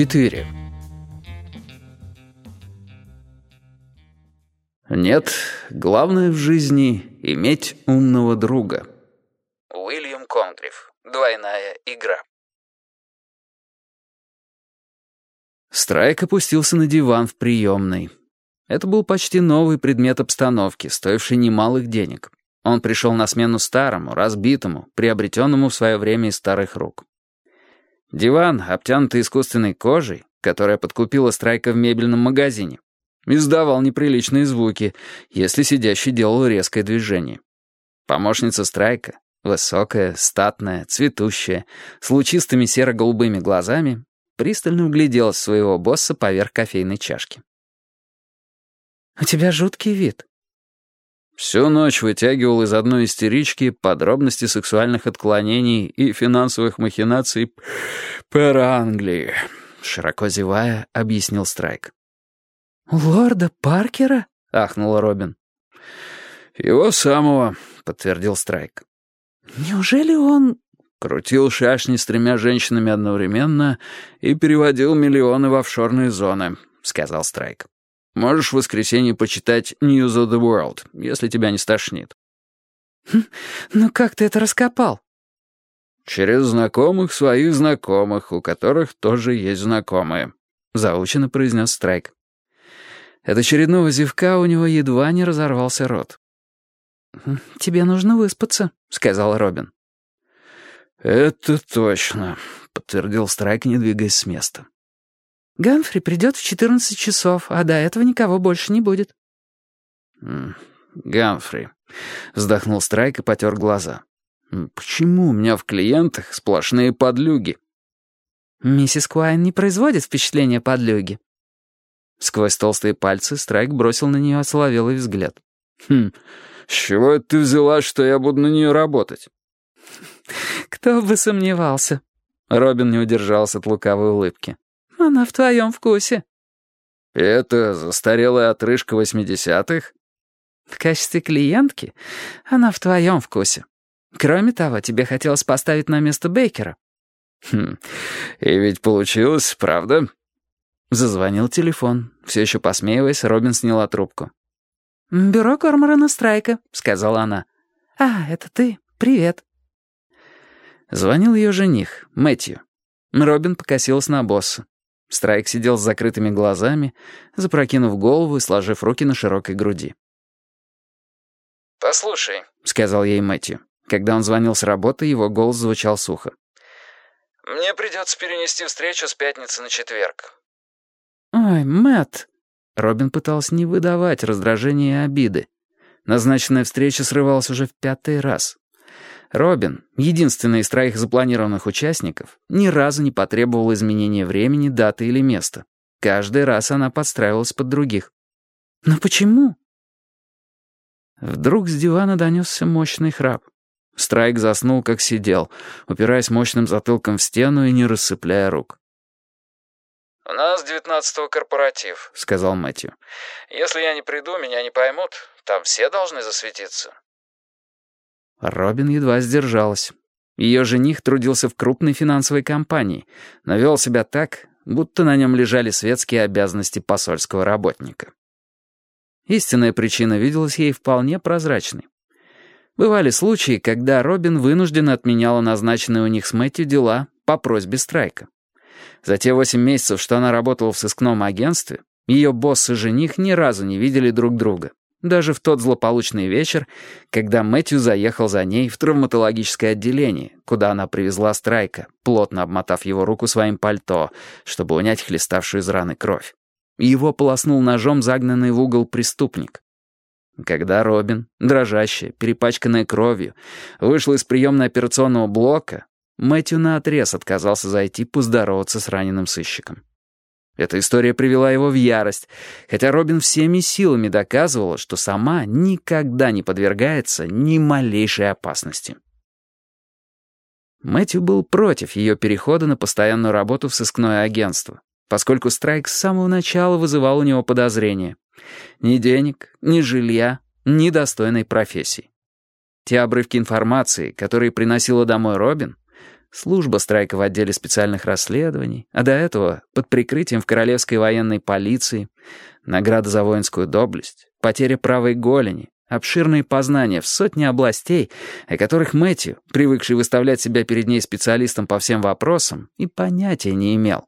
4. Нет, главное в жизни — иметь умного друга. Уильям Конгриф. Двойная игра. Страйк опустился на диван в приемной. Это был почти новый предмет обстановки, стоивший немалых денег. Он пришел на смену старому, разбитому, приобретенному в свое время из старых рук. Диван, обтянутый искусственной кожей, которая подкупила Страйка в мебельном магазине, издавал неприличные звуки, если сидящий делал резкое движение. Помощница Страйка, высокая, статная, цветущая, с лучистыми серо-голубыми глазами, пристально угляделась своего босса поверх кофейной чашки. «У тебя жуткий вид», Всю ночь вытягивал из одной истерички подробности сексуальных отклонений и финансовых махинаций пэр Англии. Широко зевая, объяснил Страйк. «Лорда Паркера?» — ахнула Робин. «Его самого», — подтвердил Страйк. «Неужели он...» Крутил шашни с тремя женщинами одновременно и переводил миллионы в офшорные зоны, — сказал Страйк. Можешь в воскресенье почитать News of the World, если тебя не стошнит. Хм, ну как ты это раскопал? Через знакомых своих знакомых, у которых тоже есть знакомые, заучено произнес Страйк. От очередного зевка у него едва не разорвался рот. «Хм, «Тебе нужно выспаться», — сказал Робин. «Это точно», — подтвердил Страйк, не двигаясь с места. Гамфри придет в 14 часов, а до этого никого больше не будет». «Гамфри», — вздохнул Страйк и потер глаза. «Почему у меня в клиентах сплошные подлюги?» «Миссис Куайн не производит впечатления подлюги». Сквозь толстые пальцы Страйк бросил на нее осоловелый взгляд. «Хм, с чего ты взяла, что я буду на нее работать?» «Кто бы сомневался». Робин не удержался от лукавой улыбки. Она в твоем вкусе». «Это застарелая отрыжка восьмидесятых?» «В качестве клиентки она в твоем вкусе. Кроме того, тебе хотелось поставить на место Бейкера». «Хм, и ведь получилось, правда?» Зазвонил телефон. Все еще посмеиваясь, Робин сняла трубку. «Бюро Корморана Страйка», — сказала она. «А, это ты? Привет». Звонил ее жених, Мэтью. Робин покосилась на босса. Страйк сидел с закрытыми глазами, запрокинув голову и сложив руки на широкой груди. «Послушай», — сказал ей Мэтью. Когда он звонил с работы, его голос звучал сухо. «Мне придется перенести встречу с пятницы на четверг». «Ой, Мэтт!» Робин пытался не выдавать раздражения и обиды. Назначенная встреча срывалась уже в пятый раз. Робин, единственный из троих запланированных участников, ни разу не потребовал изменения времени, даты или места. Каждый раз она подстраивалась под других. «Но почему?» Вдруг с дивана донесся мощный храп. Страйк заснул, как сидел, упираясь мощным затылком в стену и не рассыпляя рук. «У нас девятнадцатого корпоратив», — сказал Мэтью. «Если я не приду, меня не поймут. Там все должны засветиться. Робин едва сдержалась. Ее жених трудился в крупной финансовой компании, но вел себя так, будто на нем лежали светские обязанности посольского работника. Истинная причина виделась ей вполне прозрачной. Бывали случаи, когда Робин вынужденно отменяла назначенные у них с Мэтью дела по просьбе Страйка. За те восемь месяцев, что она работала в сыскном агентстве, ее босс и жених ни разу не видели друг друга. Даже в тот злополучный вечер, когда Мэтью заехал за ней в травматологическое отделение, куда она привезла Страйка, плотно обмотав его руку своим пальто, чтобы унять хлеставшую из раны кровь. Его полоснул ножом загнанный в угол преступник. Когда Робин, дрожащая, перепачканная кровью, вышла из приемной операционного блока, Мэтью наотрез отказался зайти поздороваться с раненым сыщиком. Эта история привела его в ярость, хотя Робин всеми силами доказывала, что сама никогда не подвергается ни малейшей опасности. Мэтью был против ее перехода на постоянную работу в сыскное агентство, поскольку Страйк с самого начала вызывал у него подозрения. Ни денег, ни жилья, ни достойной профессии. Те обрывки информации, которые приносила домой Робин, служба страйка в отделе специальных расследований, а до этого под прикрытием в королевской военной полиции, награда за воинскую доблесть, потеря правой голени, обширные познания в сотне областей, о которых Мэтью, привыкший выставлять себя перед ней специалистом по всем вопросам, и понятия не имел.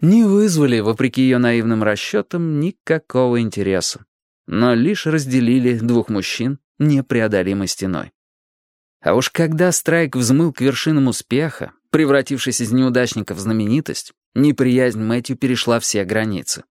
Не вызвали, вопреки ее наивным расчетам, никакого интереса, но лишь разделили двух мужчин непреодолимой стеной. А уж когда Страйк взмыл к вершинам успеха, превратившись из неудачника в знаменитость, неприязнь Мэтью перешла все границы.